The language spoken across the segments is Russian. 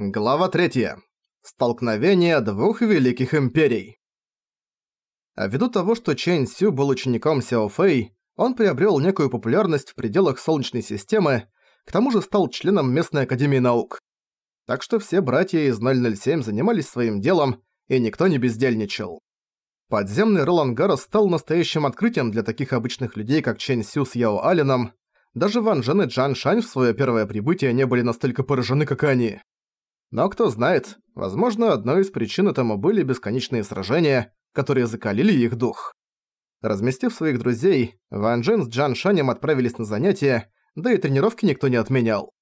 Глава 3. Столкновение двух великих империй. А ввиду того, что Чэнь Сю был учеником Сяо Фэй, он приобрел некую популярность в пределах Солнечной системы, к тому же стал членом местной академии наук. Так что все братья из 007 занимались своим делом, и никто не бездельничал. Подземный Ролан Гаррос стал настоящим открытием для таких обычных людей, как Чэнь Сю с Яо Алином. Даже Ван Джен и Джан Шань в свое первое прибытие не были настолько поражены, как они. Но кто знает, возможно, одной из причин этому были бесконечные сражения, которые закалили их дух. Разместив своих друзей, Ван Джен с Джан Шанем отправились на занятия, да и тренировки никто не отменял.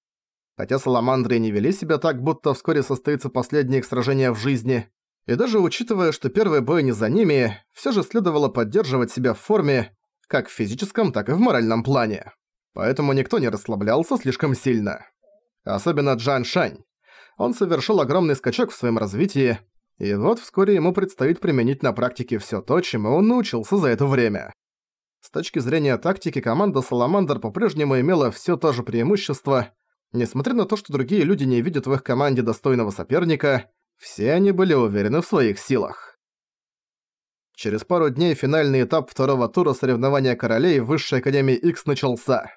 Хотя саламандры не вели себя так, будто вскоре состоится последнее их сражение в жизни, и даже учитывая, что первый бой не за ними, все же следовало поддерживать себя в форме, как в физическом, так и в моральном плане. Поэтому никто не расслаблялся слишком сильно. Особенно Джан Шань он совершил огромный скачок в своем развитии, и вот вскоре ему предстоит применить на практике всё то, чему он научился за это время. С точки зрения тактики, команда Саламандр по-прежнему имела всё то же преимущество. Несмотря на то, что другие люди не видят в их команде достойного соперника, все они были уверены в своих силах. Через пару дней финальный этап второго тура соревнования королей в Высшей Академии X начался.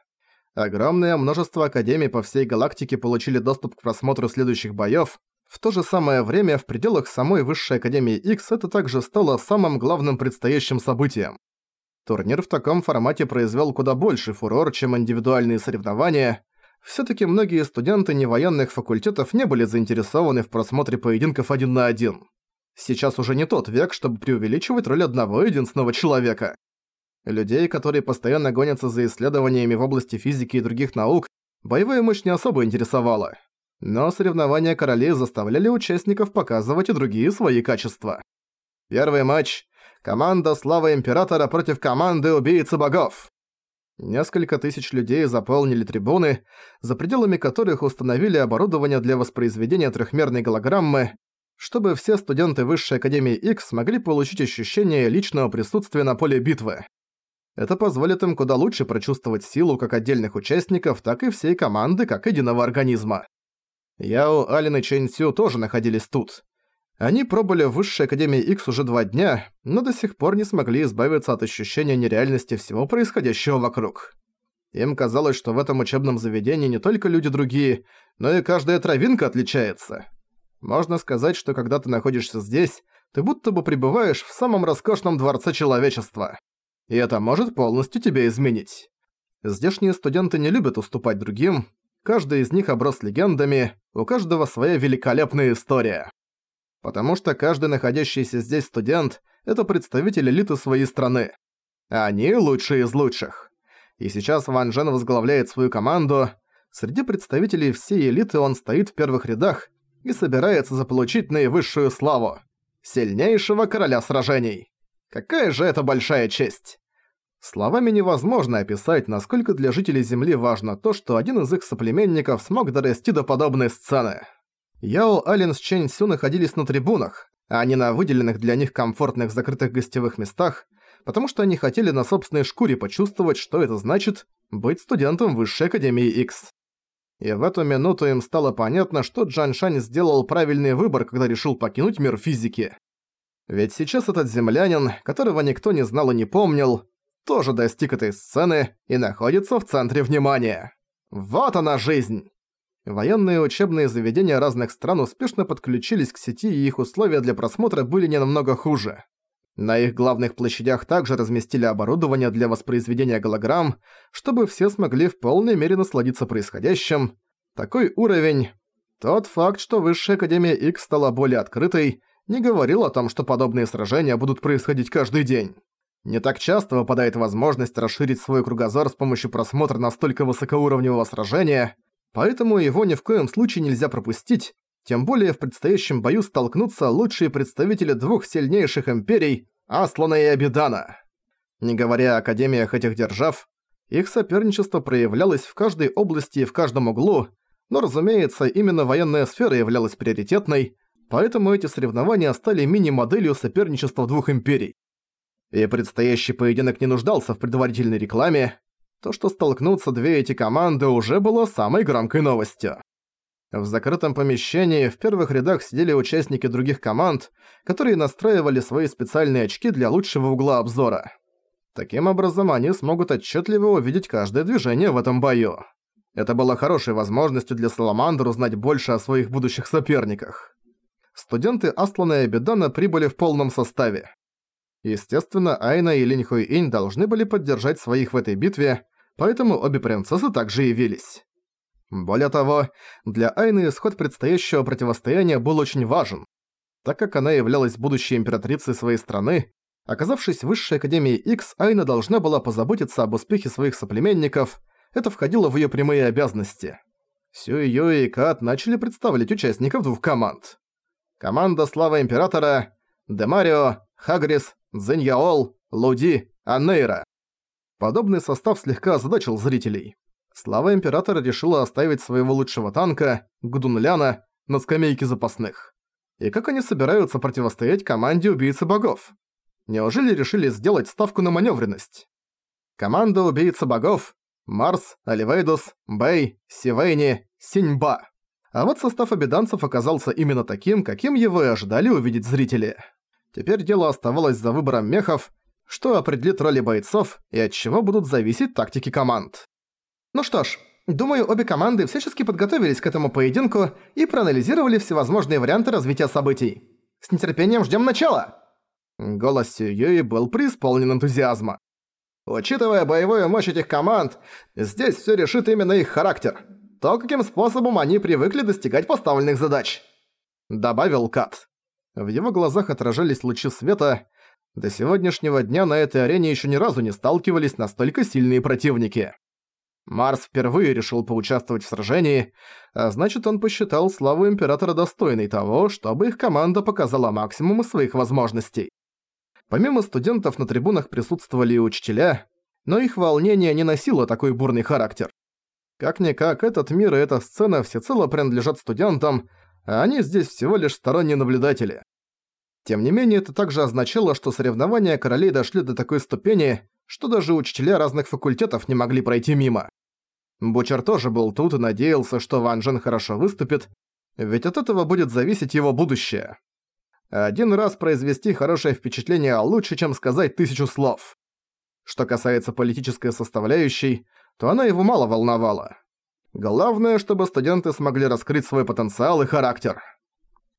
Огромное множество академий по всей галактике получили доступ к просмотру следующих боёв. В то же самое время в пределах самой Высшей Академии X это также стало самым главным предстоящим событием. Турнир в таком формате произвел куда больше фурор, чем индивидуальные соревнования. Всё-таки многие студенты невоенных факультетов не были заинтересованы в просмотре поединков один на один. Сейчас уже не тот век, чтобы преувеличивать роль одного единственного человека. Людей, которые постоянно гонятся за исследованиями в области физики и других наук, боевая мощь не особо интересовала. Но соревнования королей заставляли участников показывать и другие свои качества. Первый матч. Команда Слава Императора против команды Убийцы Богов. Несколько тысяч людей заполнили трибуны, за пределами которых установили оборудование для воспроизведения трехмерной голограммы, чтобы все студенты Высшей Академии X смогли получить ощущение личного присутствия на поле битвы. Это позволит им куда лучше прочувствовать силу как отдельных участников, так и всей команды как единого организма. Яо, Алин и Чэнь Сю тоже находились тут. Они пробыли в Высшей Академии X уже два дня, но до сих пор не смогли избавиться от ощущения нереальности всего происходящего вокруг. Им казалось, что в этом учебном заведении не только люди другие, но и каждая травинка отличается. Можно сказать, что когда ты находишься здесь, ты будто бы пребываешь в самом роскошном дворце человечества и это может полностью тебя изменить. Здешние студенты не любят уступать другим, каждый из них оброс легендами, у каждого своя великолепная история. Потому что каждый находящийся здесь студент – это представитель элиты своей страны. Они лучшие из лучших. И сейчас Ван Джен возглавляет свою команду. Среди представителей всей элиты он стоит в первых рядах и собирается заполучить наивысшую славу – сильнейшего короля сражений. Какая же это большая честь! Словами невозможно описать, насколько для жителей Земли важно то, что один из их соплеменников смог дорасти до подобной сцены. Яо Ален с Чэнь Сю находились на трибунах, а не на выделенных для них комфортных закрытых гостевых местах, потому что они хотели на собственной шкуре почувствовать, что это значит быть студентом Высшей Академии X. И в эту минуту им стало понятно, что Джан Шань сделал правильный выбор, когда решил покинуть мир физики. Ведь сейчас этот землянин, которого никто не знал и не помнил, тоже достиг этой сцены и находится в центре внимания. Вот она жизнь! Военные учебные заведения разных стран успешно подключились к сети, и их условия для просмотра были не намного хуже. На их главных площадях также разместили оборудование для воспроизведения голограмм, чтобы все смогли в полной мере насладиться происходящим. Такой уровень... Тот факт, что Высшая Академия X стала более открытой, не говорил о том, что подобные сражения будут происходить каждый день. Не так часто выпадает возможность расширить свой кругозор с помощью просмотра настолько высокоуровневого сражения, поэтому его ни в коем случае нельзя пропустить, тем более в предстоящем бою столкнутся лучшие представители двух сильнейших империй – Аслана и Абидана. Не говоря о академиях этих держав, их соперничество проявлялось в каждой области и в каждом углу, но, разумеется, именно военная сфера являлась приоритетной, поэтому эти соревнования стали мини-моделью соперничества двух империй. И предстоящий поединок не нуждался в предварительной рекламе. То, что столкнутся две эти команды, уже было самой громкой новостью. В закрытом помещении в первых рядах сидели участники других команд, которые настраивали свои специальные очки для лучшего угла обзора. Таким образом, они смогут отчетливо увидеть каждое движение в этом бою. Это было хорошей возможностью для Саламандр узнать больше о своих будущих соперниках. Студенты Аслана и Абедана прибыли в полном составе. Естественно, Айна и Линь Хуй Инь должны были поддержать своих в этой битве, поэтому обе принцессы также явились. Более того, для Айны исход предстоящего противостояния был очень важен. Так как она являлась будущей императрицей своей страны, оказавшись в Высшей Академии X, Айна должна была позаботиться об успехе своих соплеменников, это входило в её прямые обязанности. Сюй Юй и Кат начали представлять участников двух команд. Команда Слава Императора, Демарио, Хагрис, Зиньяол, Луди, Анейра. Подобный состав слегка озадачил зрителей. Слава Императора решила оставить своего лучшего танка, Гудунляна, на скамейке запасных. И как они собираются противостоять команде Убийцы Богов? Неужели решили сделать ставку на маневренность? Команда Убийцы Богов Марс, Оливейдус, Бэй, Сивейни, Синьба. А вот состав обеданцев оказался именно таким, каким его и ожидали увидеть зрители. Теперь дело оставалось за выбором мехов, что определит роли бойцов и от чего будут зависеть тактики команд. Ну что ж, думаю, обе команды всячески подготовились к этому поединку и проанализировали всевозможные варианты развития событий. С нетерпением ждем начала! Голос Сююи был преисполнен энтузиазма. Учитывая боевую мощь этих команд, здесь все решит именно их характер. То, каким способом они привыкли достигать поставленных задач. Добавил Кат. В его глазах отражались лучи света. До сегодняшнего дня на этой арене еще ни разу не сталкивались настолько сильные противники. Марс впервые решил поучаствовать в сражении, а значит он посчитал славу Императора достойной того, чтобы их команда показала максимум своих возможностей. Помимо студентов на трибунах присутствовали и учителя, но их волнение не носило такой бурный характер. Как-никак, этот мир и эта сцена всецело принадлежат студентам, а они здесь всего лишь сторонние наблюдатели. Тем не менее, это также означало, что соревнования королей дошли до такой ступени, что даже учителя разных факультетов не могли пройти мимо. Бучер тоже был тут и надеялся, что Ван Джен хорошо выступит, ведь от этого будет зависеть его будущее. Один раз произвести хорошее впечатление лучше, чем сказать тысячу слов. Что касается политической составляющей, то она его мало волновала. Главное, чтобы студенты смогли раскрыть свой потенциал и характер.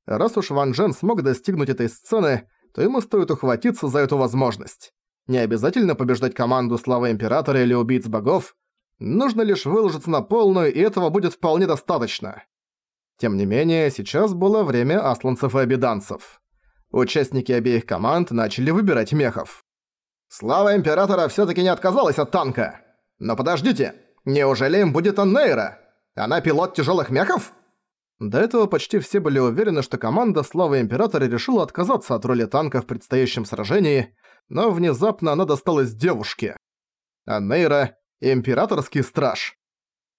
Раз уж Ван Джен смог достигнуть этой сцены, то ему стоит ухватиться за эту возможность. Не обязательно побеждать команду Славы Императора или Убийц Богов, нужно лишь выложиться на полную, и этого будет вполне достаточно. Тем не менее, сейчас было время асланцев и обиданцев. Участники обеих команд начали выбирать мехов. Слава Императора всё-таки не отказалась от танка. Но подождите, неужели им будет Аннейра? Она пилот тяжёлых мехов? До этого почти все были уверены, что команда Славы Императора решила отказаться от роли танка в предстоящем сражении, но внезапно она досталась девушке. Аннейра – императорский страж.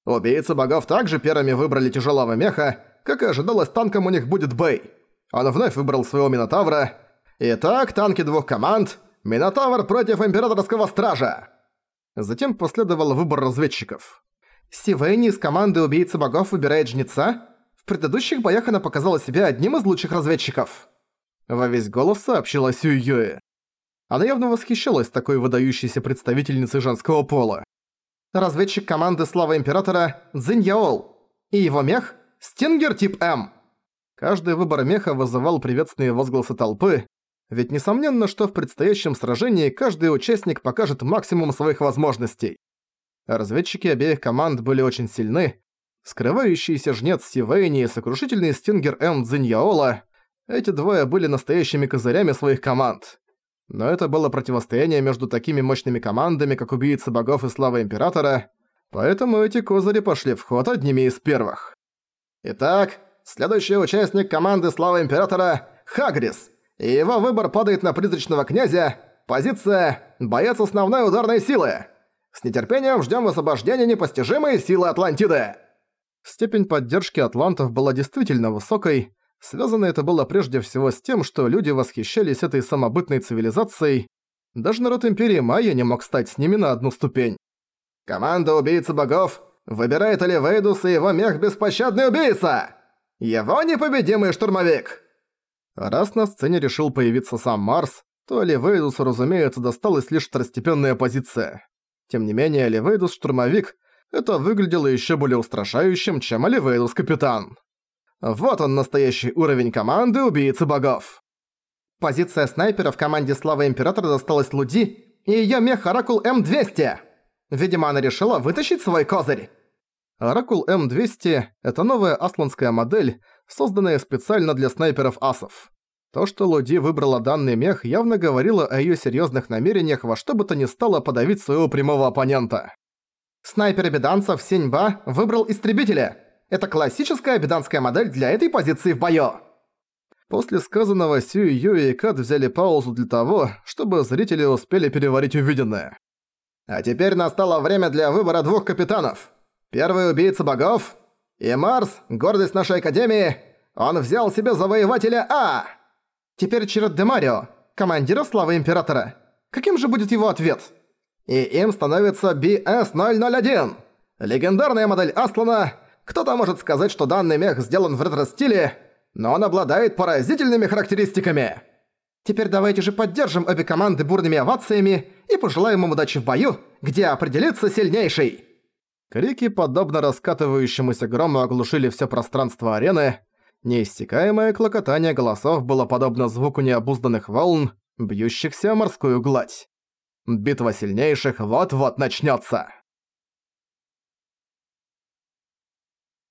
Убийцы богов также первыми выбрали тяжелого меха, как и ожидалось, танком у них будет Бэй. Он вновь выбрал своего Минотавра. Итак, танки двух команд. Минотавр против Императорского Стража. Затем последовал выбор разведчиков. Сивейни из команды Убийцы Богов выбирает Жнеца. В предыдущих боях она показала себя одним из лучших разведчиков. Во весь голос сообщила Сюй Юэ. Она явно восхищалась такой выдающейся представительницей женского пола. Разведчик команды Слава Императора Цзинь Яол. И его мех – Стингер тип М. Каждый выбор меха вызывал приветственные возгласы толпы, ведь несомненно, что в предстоящем сражении каждый участник покажет максимум своих возможностей. Разведчики обеих команд были очень сильны. Скрывающийся жнец Сивейни и сокрушительный стингер М. Цзиньяола – эти двое были настоящими козырями своих команд. Но это было противостояние между такими мощными командами, как Убийцы Богов и Слава Императора, поэтому эти козыри пошли в ход одними из первых. Итак, Следующий участник команды Слава Императора – Хагрис. И его выбор падает на призрачного князя. Позиция – боец основной ударной силы. С нетерпением ждем освобождения непостижимой силы Атлантиды. Степень поддержки атлантов была действительно высокой. Связано это было прежде всего с тем, что люди восхищались этой самобытной цивилизацией. Даже народ Империи Майя не мог стать с ними на одну ступень. Команда Убийцы Богов выбирает Оливейдус и его мех беспощадный убийца! Его непобедимый штурмовик!» Раз на сцене решил появиться сам Марс, то Оливейдусу, разумеется, досталась лишь второстепенная позиция. Тем не менее, Оливейдус штурмовик это выглядело еще более устрашающим, чем Оливейдус капитан. Вот он настоящий уровень команды убийцы богов. Позиция снайпера в команде Славы Императора досталась Луди и её мех Оракул М200. Видимо, она решила вытащить свой козырь. Оракул М200 – это новая асланская модель, созданная специально для снайперов-асов. То, что Луди выбрала данный мех, явно говорило о её серьёзных намерениях во что бы то ни стало подавить своего прямого оппонента. Снайпер Абиданцев Синьба выбрал Истребителя. Это классическая абиданская модель для этой позиции в бою. После сказанного Сю Юи и Кат взяли паузу для того, чтобы зрители успели переварить увиденное. А теперь настало время для выбора двух капитанов. Первый убийца богов и Марс, гордость нашей Академии, он взял себе завоевателя А. Теперь черед Демарио, командира Славы Императора. Каким же будет его ответ? И им становится BS-001. Легендарная модель Аслана. Кто-то может сказать, что данный мех сделан в ретро-стиле, но он обладает поразительными характеристиками. Теперь давайте же поддержим обе команды бурными овациями и пожелаем им удачи в бою, где определится сильнейший. Крики, подобно раскатывающемуся грому, оглушили все пространство арены. Неиссякаемое клокотание голосов было подобно звуку необузданных волн, бьющихся о морскую гладь. Битва сильнейших вот-вот начнется.